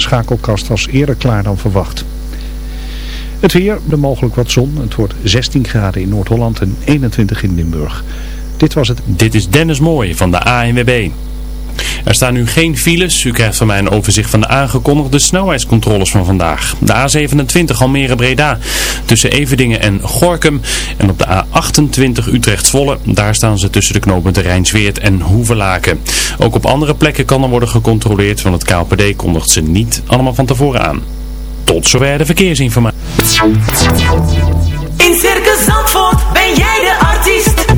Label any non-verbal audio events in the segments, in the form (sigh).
schakelkast was eerder klaar dan verwacht. Het weer, er mogelijk wat zon. Het wordt 16 graden in Noord-Holland en 21 in Limburg. Dit was het. Dit is Dennis Mooij van de ANWB. Er staan nu geen files. U krijgt van mij een overzicht van de aangekondigde snelheidscontroles van vandaag. De A27 Almere-Breda tussen Everdingen en Gorkum. En op de A28 Utrecht-Zwolle. Daar staan ze tussen de knopen de Rijnsweert en Hoevelaken. Ook op andere plekken kan er worden gecontroleerd, want het KLPD kondigt ze niet allemaal van tevoren aan. Tot zover de verkeersinformatie. In Circus Zandvoort ben jij de artiest.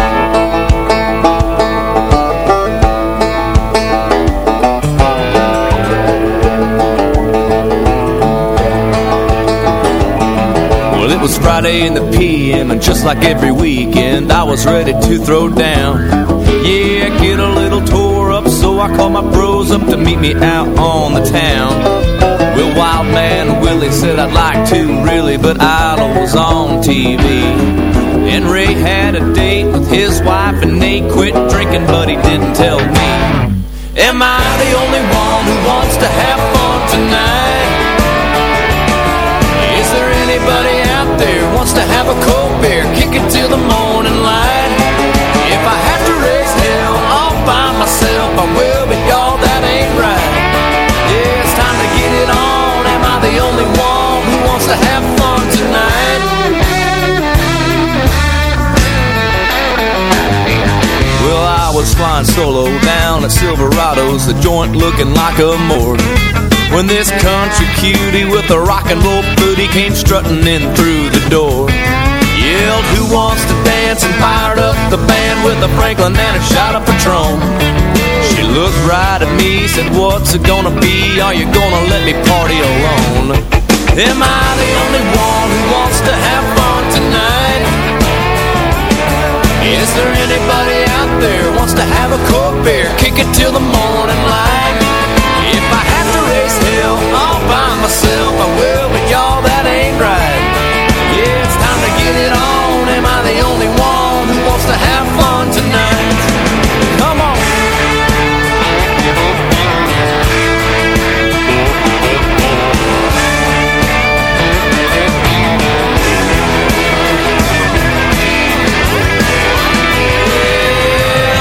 Was Friday in the PM, and just like every weekend, I was ready to throw down. Yeah, get a little tore up, so I called my bros up to meet me out on the town. Well, Wild Man Willie said I'd like to, really, but Idol was on TV. And Ray had a date with his wife, and they quit drinking, but he didn't tell me. Am I the only one who wants to have fun tonight? Have a cold beer, kick it till the morning light? If I have to raise hell all by myself, I will, but y'all, that ain't right. Yeah, it's time to get it on. Am I the only one who wants to have fun tonight? Well, I was flying solo down at Silverado's, the joint looking like a morgue. When this country cutie with a rock and roll booty came strutting in through the door. Yelled, who wants to dance and fired up the band with a Franklin and a shot of Patron. She looked right at me, said, what's it gonna be? Are you gonna let me party alone? Am I the only one who wants to have fun tonight? Is there anybody out there who wants to have a cold beer, kick it till the morning light? If I by myself, I will, but y'all, that ain't right. Yeah, it's time to get it on. Am I the only one who wants to have fun tonight? Come on.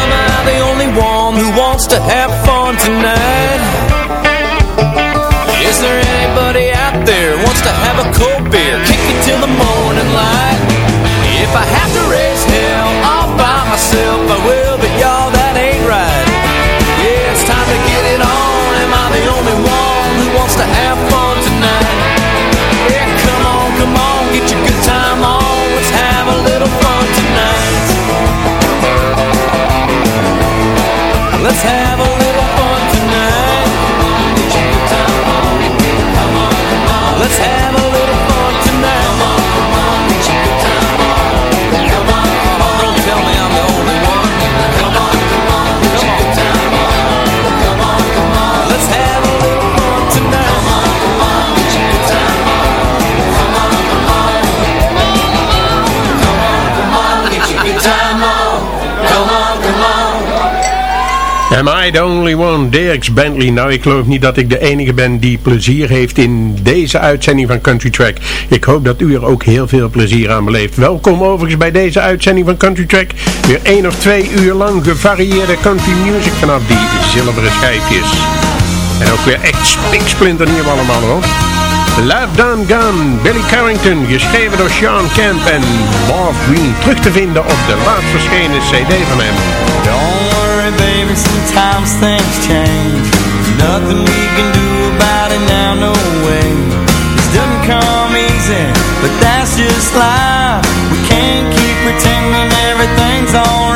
Am I the only one who wants to have fun tonight? Wants to have a cold beer, kick it till the morning light? If I have to raise hell all by myself, I will, Am I the only one? Dirks Bentley. Nou, ik geloof niet dat ik de enige ben die plezier heeft in deze uitzending van Country Track. Ik hoop dat u er ook heel veel plezier aan beleeft. Welkom overigens bij deze uitzending van Country Track. Weer één of twee uur lang gevarieerde country music vanaf die zilveren schijfjes. En ook weer echt spiksplinter nieuw allemaal hoor. Love Done Gun, Billy Carrington, geschreven door Sean Kemp en Bob Green. Terug te vinden op de laatst verschenen cd van hem. Worry baby, sometimes things change. Nothing we can do about it now, no way. This doesn't come easy, but that's just life. We can't keep pretending everything's alright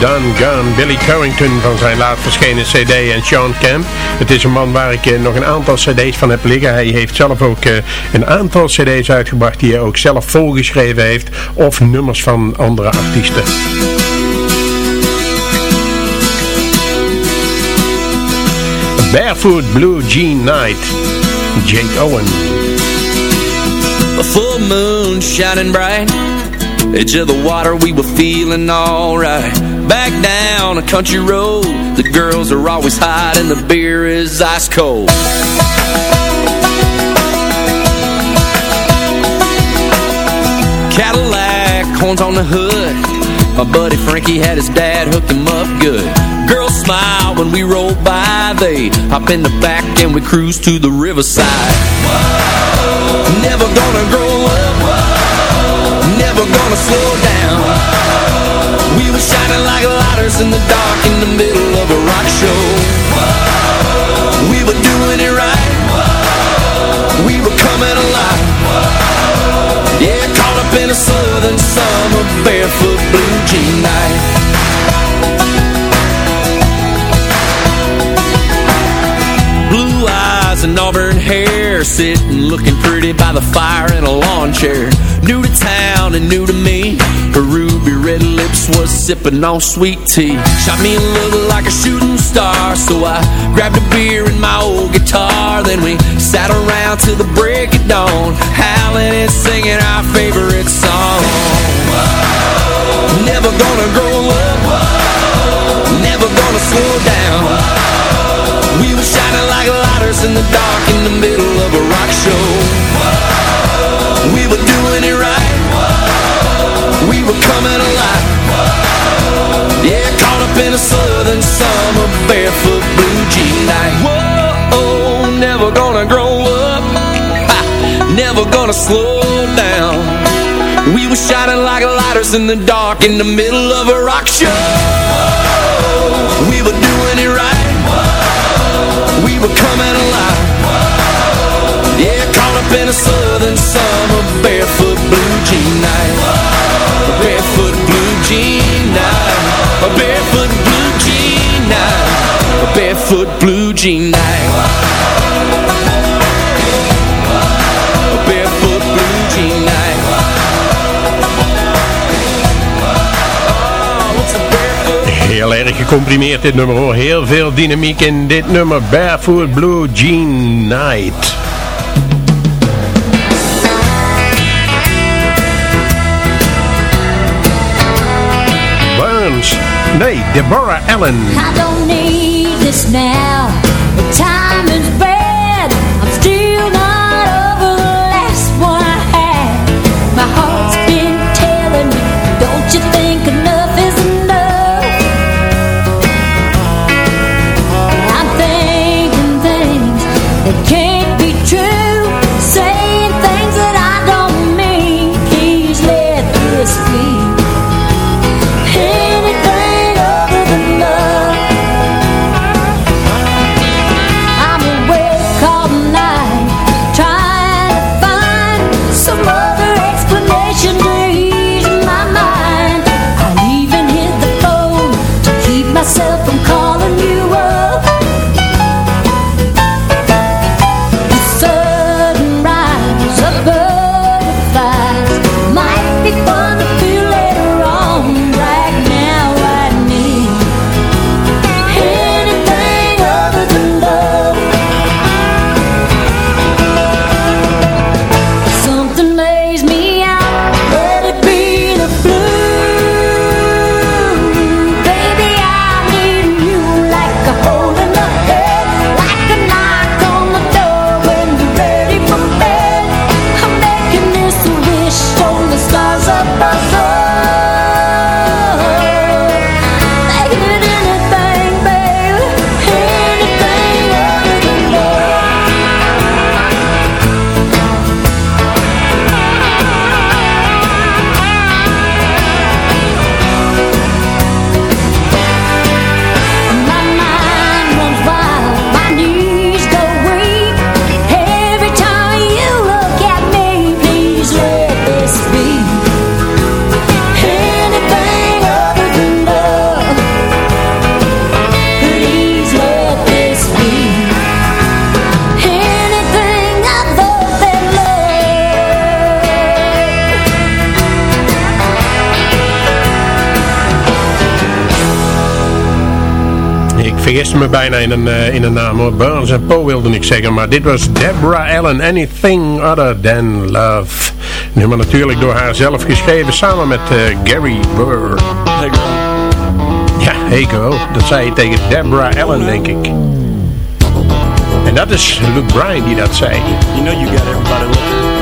Done Gone, Billy Currington van zijn laat verschenen cd en Sean Kemp. Het is een man waar ik eh, nog een aantal cd's van heb liggen. Hij heeft zelf ook eh, een aantal cd's uitgebracht die hij ook zelf volgeschreven heeft. Of nummers van andere artiesten. Barefoot Blue Jean Night, Jake Owen. A full moon shining bright Edge of the water we were feeling alright Back down a country road. The girls are always hot and the beer is ice cold. Cadillac, horns on the hood. My buddy Frankie had his dad hooked him up good. Girls smile when we roll by. They hop in the back and we cruise to the riverside. Whoa. Never gonna grow up. Whoa. Never gonna slow down We were shining like lighters in the dark In the middle of a rock show. We were doing it right. We were coming alive. Yeah, caught up in a southern summer Barefoot blue jean night. Blue eyes and auburn hair Sitting looking pretty by the fire in a lawn chair. New to town and new to me ruby red lips was sipping on sweet tea Shot me a look like a shooting star So I grabbed a beer and my old guitar Then we sat around till the break of dawn Howling and singing our favorite song Whoa. Never gonna grow up Whoa. Never gonna slow down Whoa. We were shining like lighters in the dark In the middle were coming alive Yeah, caught up in a southern summer Barefoot blue jean night Whoa, never gonna grow up ha, Never gonna slow down We were shining like lighters in the dark In the middle of a rock show Whoa. We were doing it right Whoa. We were coming alive Whoa. Yeah, caught up in a southern summer Barefoot blue jean night Heel erg gecomprimeerd dit nummer hoor. Heel veel dynamiek in dit nummer. Barefoot Blue Jean Night. Nee, Deborah Allen. I don't need this now. Vergiste me bijna in een, eh, in een naam hoor. Burns en Poe wilde ik zeggen. Maar dit was Deborah Allen. Anything Other Than Love. Nummer natuurlijk door haar zelf geschreven. Samen met eh, Gary Burr. Ja, hey. Dat zei je tegen Deborah Allen denk ik. En dat is Luke Bryan die dat zei. You know you got everybody looking.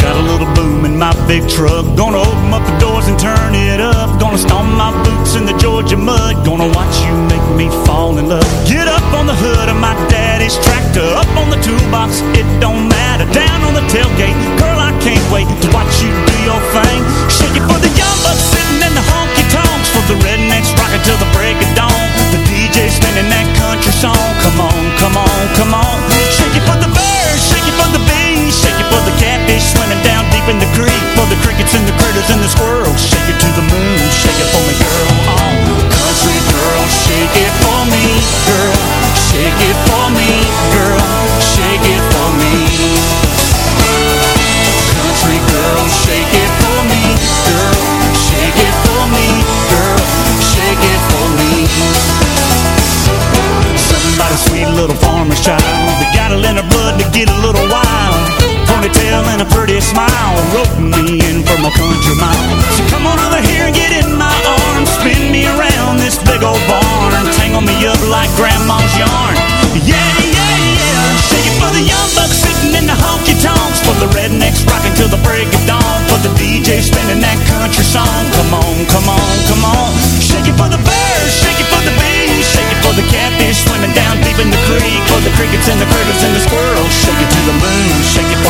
Got a little boom in my big truck. Gonna open up the doors and turn it up. Gonna stomp my boots in the Georgia mud. Gonna watch you make me fall in love. Get up on the hood of my daddy's tractor. Up on the toolbox, it don't matter. Down on the tailgate, girl, I can't wait to watch you do your thing. Shake it for the young bucks sitting in the honky tonks. For the rednecks rocking till the break of dawn. The DJ spinning that country song. Come on, come on, come on. Shake it for the birds, shake it for the bees, shake it for the catfish swimming down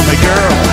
My girl.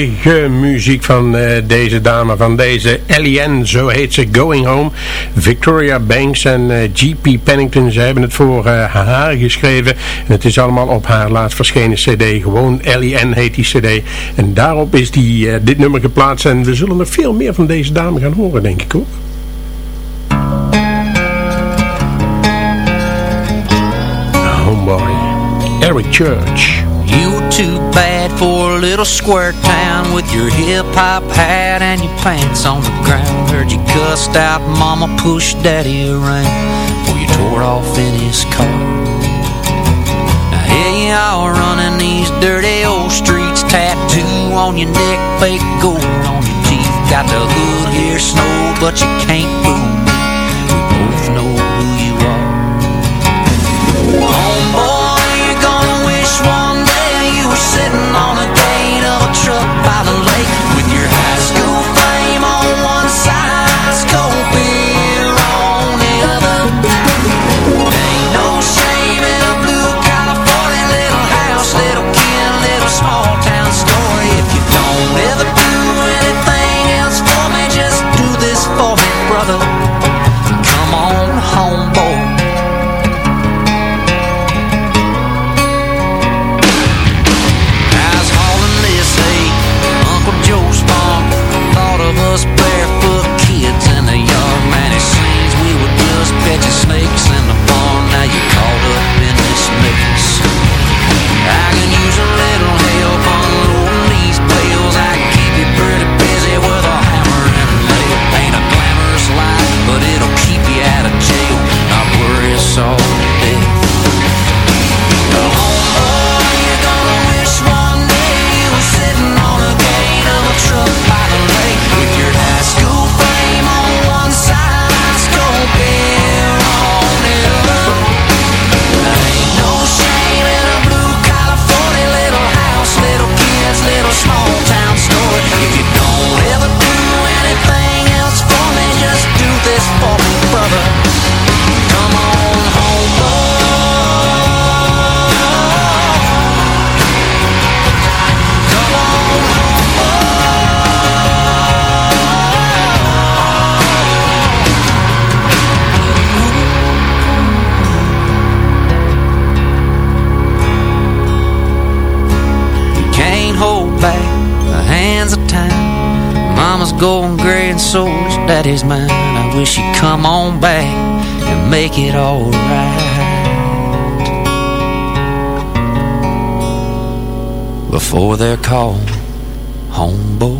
Prachtige muziek van uh, deze dame, van deze L.E.N. zo heet ze, Going Home. Victoria Banks en uh, G.P. Pennington, ze hebben het voor uh, haar geschreven. En het is allemaal op haar laatst verschenen cd, gewoon L.E.N. heet die cd. En daarop is die, dit nummer geplaatst en we zullen nog veel meer van deze dame gaan horen, denk ik ook. Homeboy, Eric Church. Little square town With your hip-hop hat and your pants on the ground. Heard you cussed out mama, pushed daddy around. Before you tore off in his car. Now here you are running these dirty old streets Tattoo on your neck, fake gold on your teeth. Got the hood here snow, but you can't fool make it alright. Before they're called homeboy. Come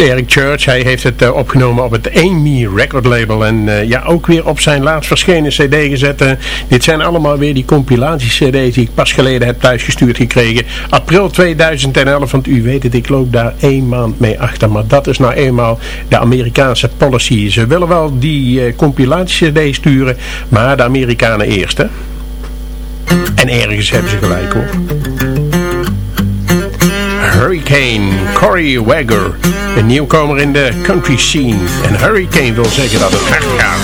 Eric Church, hij heeft het eh, opgenomen op het Amy record label en eh, ja ook weer op zijn laatst verschenen cd gezet. Eh, dit zijn allemaal weer die compilatie cd's die ik pas geleden heb thuisgestuurd gekregen. April 2011, want u weet het, ik loop daar één maand mee achter. Maar dat is nou eenmaal de Amerikaanse policy. Ze willen wel die compilatie cd sturen, maar de Amerikanen eerst hè. En ergens hebben ze gelijk hoor. Hurricane, Corey Wagger. Een nieuwkomer in de country scene. En Hurricane wil zeggen dat het hard gaat.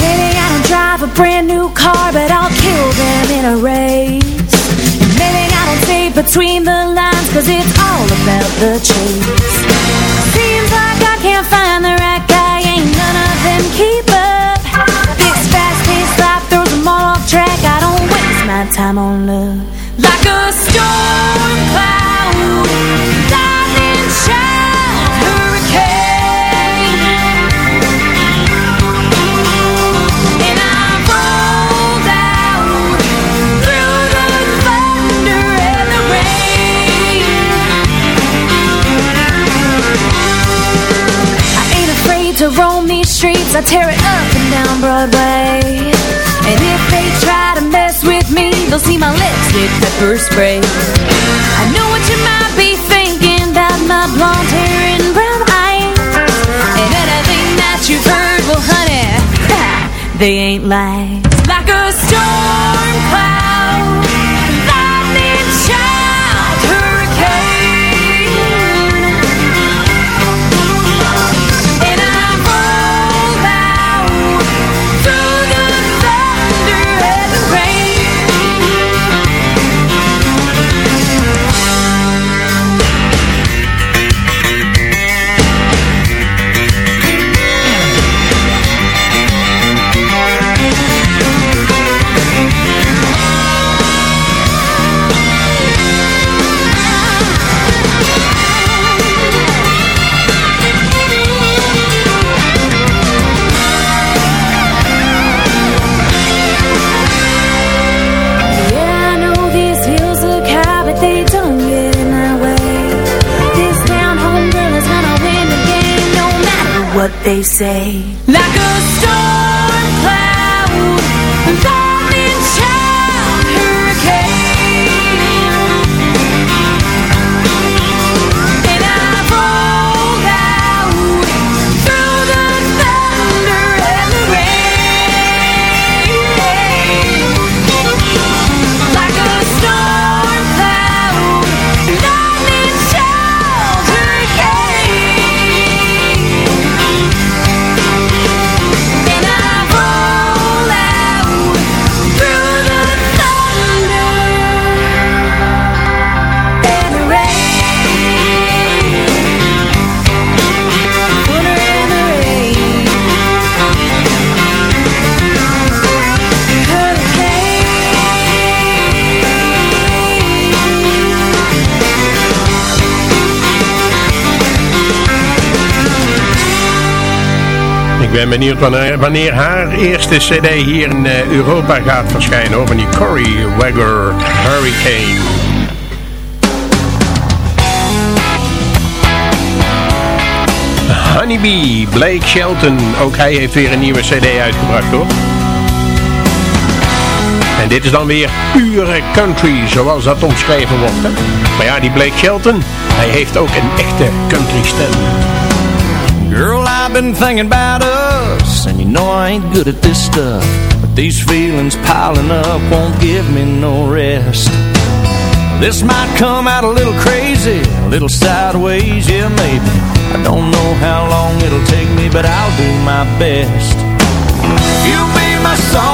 Maybe I don't drive a brand new car, but I'll kill them in a race. Maybe I don't say between the lines, cause it's all about the chase. time on love. Like a storm cloud Lightning child, Hurricane. And I rolled out Through the thunder and the rain. I ain't afraid to roam these streets. I tear it up and down Broadway. They'll see my lipstick pepper spray. I know what you might be thinking about my blonde hair and brown eyes. And anything that you've heard, well, honey, (laughs) they ain't lies. They say. Like a storm cloud, ben benieuwd wanneer, haar eerste cd hier in eh, Europa gaat verschijnen. Over die Cory Wagger Hurricane. Honeybee, Blake Shelton. Ook hij heeft weer een nieuwe cd uitgebracht hoor. En dit is dan weer pure country, zoals dat omschreven wordt. Hè? Maar ja, die Blake Shelton, hij heeft ook een echte country stem. Girl, I've been thinking about you know I ain't good at this stuff. But these feelings piling up won't give me no rest. This might come out a little crazy, a little sideways, yeah, maybe. I don't know how long it'll take me, but I'll do my best. You'll be my soft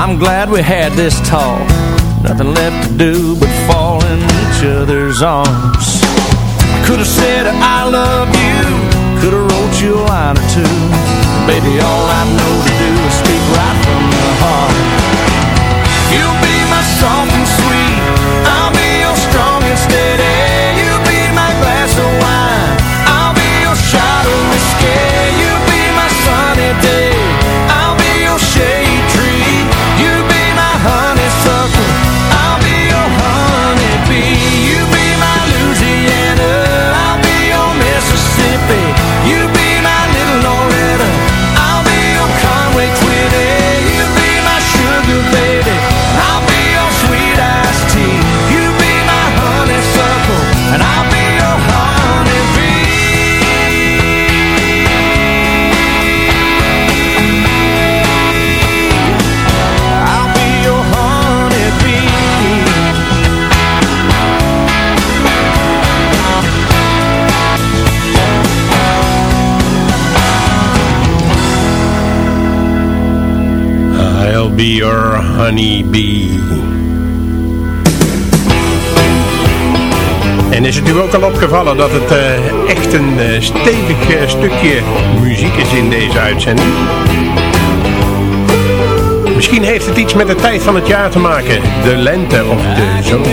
I'm glad we had this talk. Nothing left to do but fall in each other's arms. Could have said I love you. Could have wrote you a line or two. Baby, all I know to do is speak right from the heart. You'll be my soft En is het u ook al opgevallen dat het eh, echt een eh, stevig eh, stukje muziek is in deze uitzending? Misschien heeft het iets met de tijd van het jaar te maken. De lente of de zomer.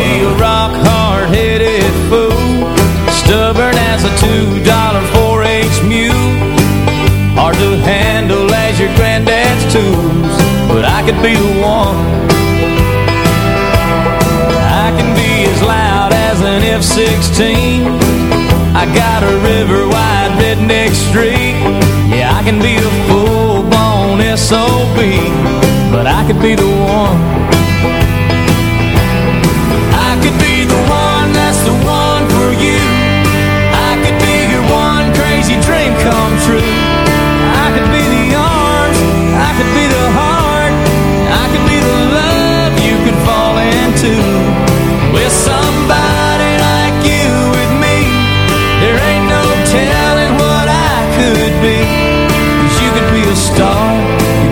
I could be the one I can be as loud as an F-16 I got a river-wide redneck streak Yeah, I can be a full-blown S.O.B. But I could be the one I could be the one that's the one for you. I could be your one crazy dream come true.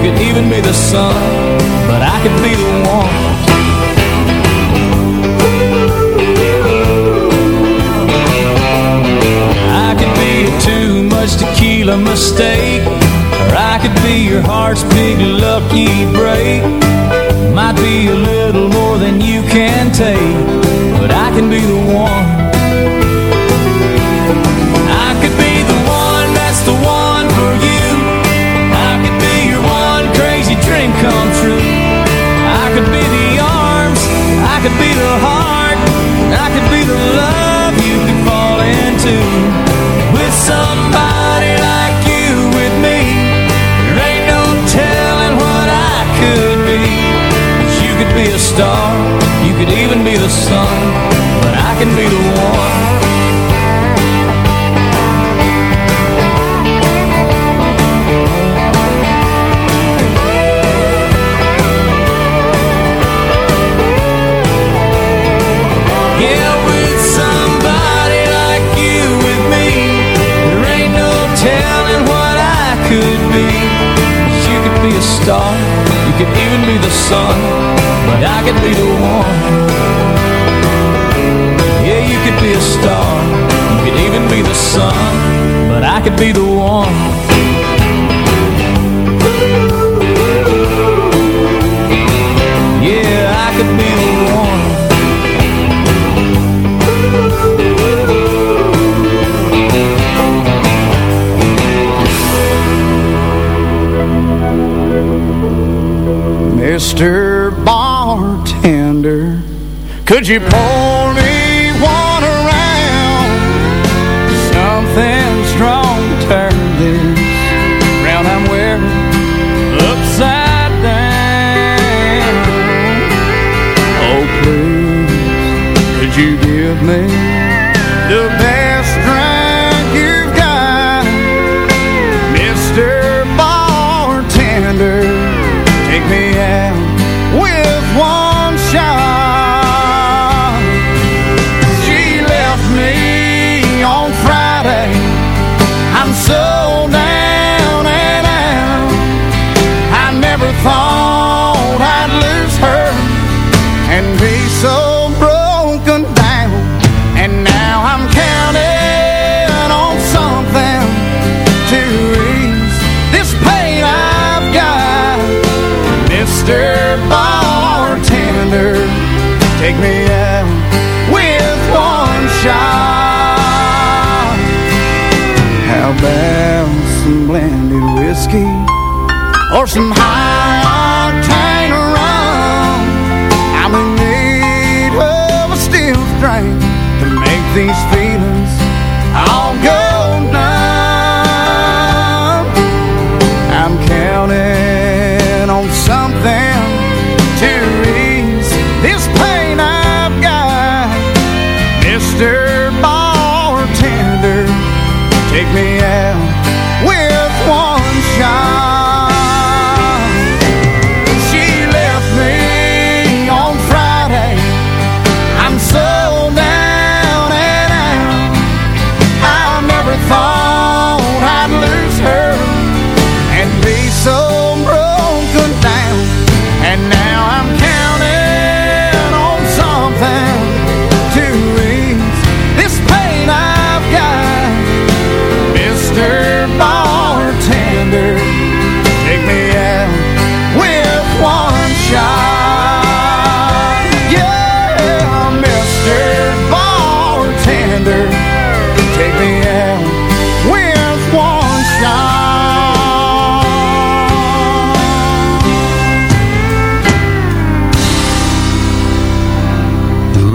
Could even be the sun, but I could be the one. I could be too much tequila mistake Or I could be your heart's big lucky break Might be a little more than you can take But I can be the one could be the heart I could be the love you could fall into. With somebody like you with me There ain't no telling what I could be. You could be a star You could even be the sun But I can be the one be You could be a star You could even be the sun But I could be the one. Yeah, you could be a star You could even be the sun But I could be the one. Yeah, I could be the one Mr. Bartender, could you pour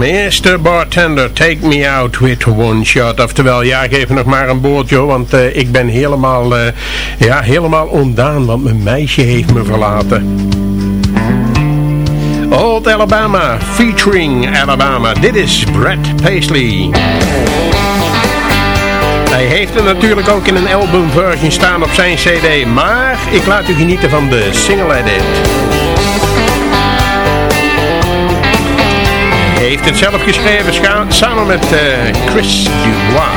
Mr. Bartender, take me out with one shot. Oftewel, ja, geef me nog maar een boordje, want eh, ik ben helemaal, eh, ja, helemaal ondaan, want mijn meisje heeft me verlaten. Old Alabama, featuring Alabama. Dit is Brett Paisley. Hij heeft er natuurlijk ook in een albumversion staan op zijn cd, maar ik laat u genieten van de single edit. Heeft het zelf geschreven samen met eh, Chris Dubois.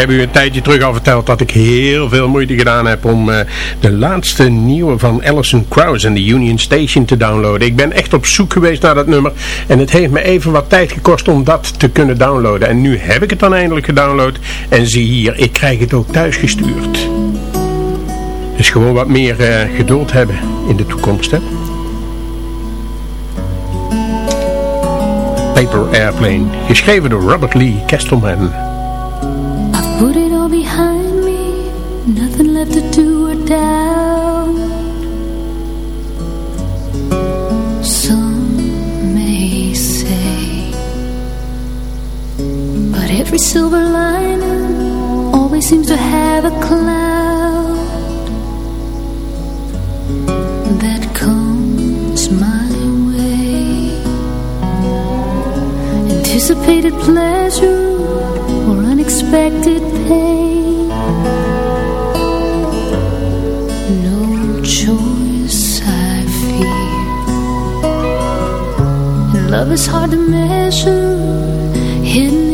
Heb u een tijdje terug al verteld dat ik heel veel moeite gedaan heb om eh, de laatste nieuwe van Alison Krauss en de Union Station te downloaden. Ik ben echt op zoek geweest naar dat nummer en het heeft me even wat tijd gekost om dat te kunnen downloaden. En nu heb ik het dan eindelijk gedownload en zie hier, ik krijg het ook thuis gestuurd. Dus gewoon wat meer eh, geduld hebben in de toekomst, hè. Paper Airplane, geschreven door Robert Lee Kestelman. unexpected pain. No choice I fear. And Love is hard to measure Hidden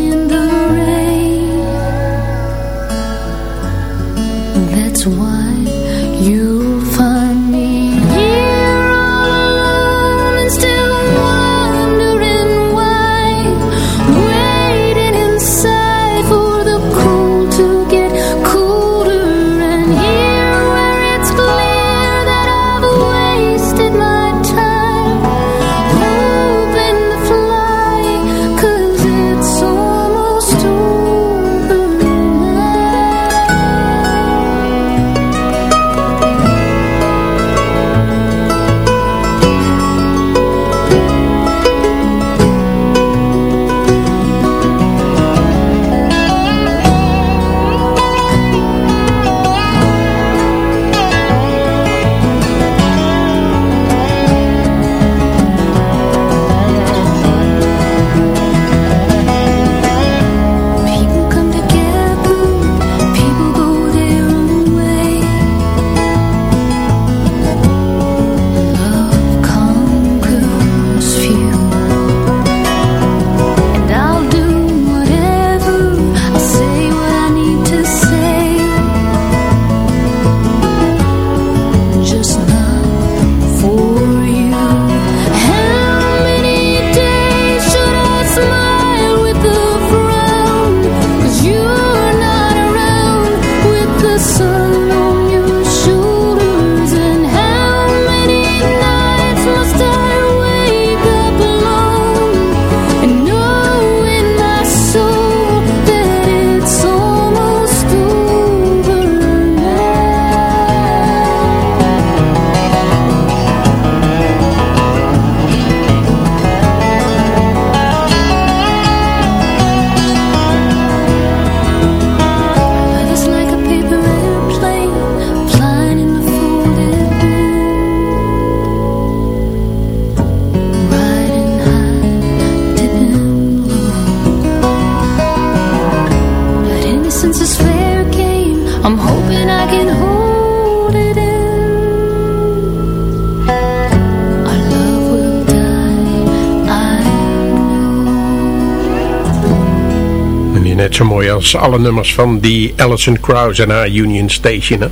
zo mooi als alle nummers van die Alison Krause en haar Union Station. Hè?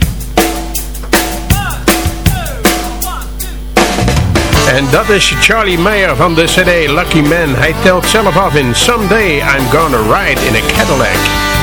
En dat is Charlie Mayer van de CD Lucky Man. Hij telt zelf af in Someday I'm Gonna Ride in a Cadillac.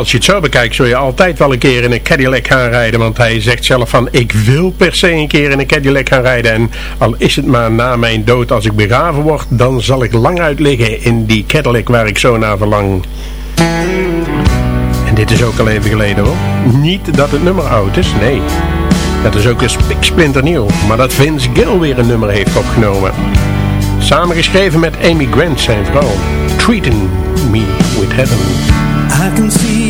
Als je het zo bekijkt, zul je altijd wel een keer in een Cadillac gaan rijden. Want hij zegt zelf van, ik wil per se een keer in een Cadillac gaan rijden. En al is het maar na mijn dood, als ik begraven word, dan zal ik lang uit liggen in die Cadillac waar ik zo naar verlang. En dit is ook al even geleden hoor. Niet dat het nummer oud is, nee. Dat is ook een splinternieuw. Maar dat Vince Gill weer een nummer heeft opgenomen. Samengeschreven met Amy Grant, zijn vrouw. Treating Me With Heaven. I can see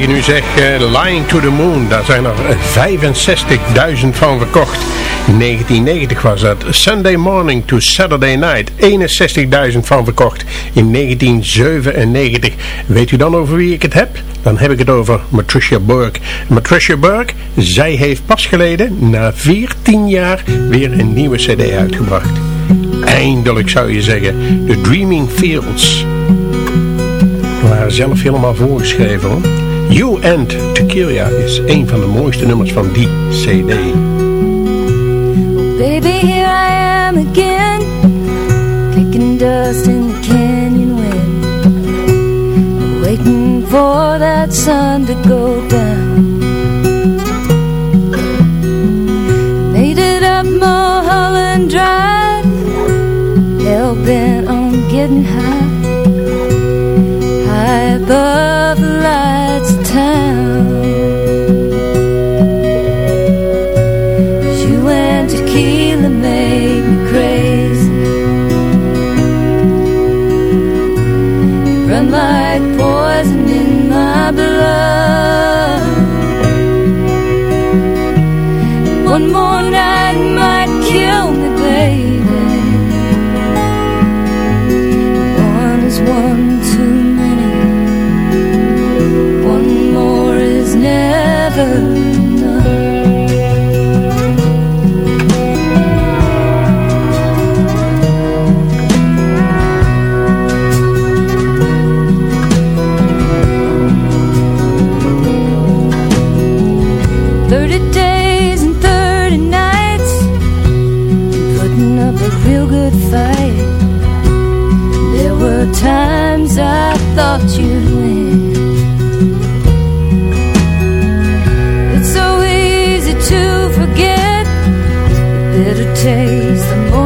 tegen u zeg eh, Lying to the Moon, daar zijn er eh, 65.000 van verkocht. In 1990 was dat. Sunday Morning to Saturday Night, 61.000 van verkocht. In 1997. Weet u dan over wie ik het heb? Dan heb ik het over Matricia Burke. Matricia Burke, zij heeft pas geleden, na 14 jaar, weer een nieuwe cd uitgebracht. Eindelijk zou je zeggen, The Dreaming Fields. Waren zelf helemaal voorgeschreven hoor. You and Tequila is een van de mooiste nummers van die cd. Oh, baby, here I am again, kicking dust in the canyon wind, waiting for that sun to go down. Made it up Mulholland Drive, hell bent on getting high time. I thought you'd win. It's so easy to forget the bitter taste of morning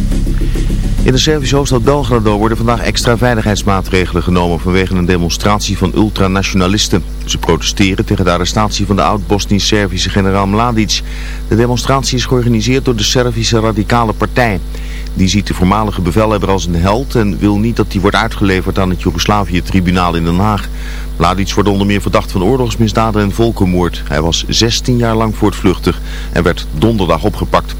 In de Servische hoofdstad Belgrado worden vandaag extra veiligheidsmaatregelen genomen vanwege een demonstratie van ultranationalisten. Ze protesteren tegen de arrestatie van de oud-Bosnisch-Servische generaal Mladic. De demonstratie is georganiseerd door de Servische Radicale Partij. Die ziet de voormalige bevelhebber als een held en wil niet dat hij wordt uitgeleverd aan het Joegoslavië-tribunaal in Den Haag. Mladic wordt onder meer verdacht van oorlogsmisdaden en volkenmoord. Hij was 16 jaar lang voortvluchtig en werd donderdag opgepakt.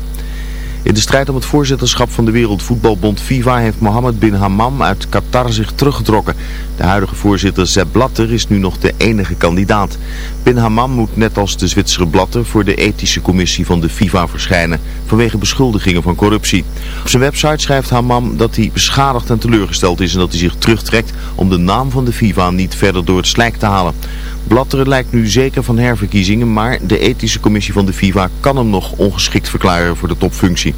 In de strijd om het voorzitterschap van de Wereldvoetbalbond FIFA heeft Mohammed bin Hammam uit Qatar zich teruggetrokken. De huidige voorzitter Sepp Blatter is nu nog de enige kandidaat. Bin Hammam moet net als de Zwitsere Blatter voor de ethische commissie van de FIFA verschijnen vanwege beschuldigingen van corruptie. Op zijn website schrijft Hammam dat hij beschadigd en teleurgesteld is en dat hij zich terugtrekt om de naam van de FIFA niet verder door het slijk te halen. Blatter lijkt nu zeker van herverkiezingen, maar de ethische commissie van de FIFA kan hem nog ongeschikt verklaren voor de topfunctie.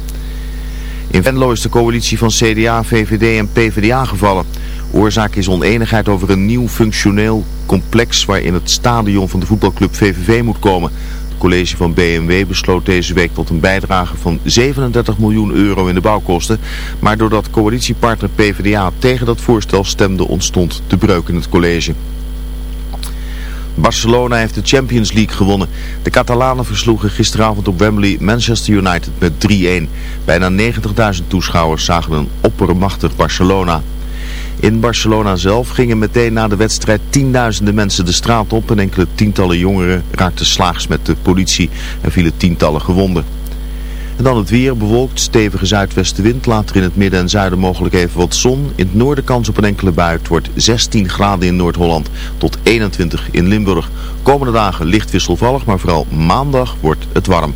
In Venlo is de coalitie van CDA, VVD en PvdA gevallen. Oorzaak is oneenigheid over een nieuw functioneel complex waarin het stadion van de voetbalclub VVV moet komen. Het college van BMW besloot deze week tot een bijdrage van 37 miljoen euro in de bouwkosten. Maar doordat coalitiepartner PvdA tegen dat voorstel stemde ontstond de breuk in het college. Barcelona heeft de Champions League gewonnen. De Catalanen versloegen gisteravond op Wembley Manchester United met 3-1. Bijna 90.000 toeschouwers zagen een oppermachtig Barcelona. In Barcelona zelf gingen meteen na de wedstrijd tienduizenden mensen de straat op en enkele tientallen jongeren raakten slaags met de politie en vielen tientallen gewonden. En dan het weer, bewolkt, stevige zuidwestenwind, later in het midden en zuiden mogelijk even wat zon. In het noorden kans op een enkele bui, het wordt 16 graden in Noord-Holland tot 21 in Limburg. Komende dagen licht wisselvallig, maar vooral maandag wordt het warm.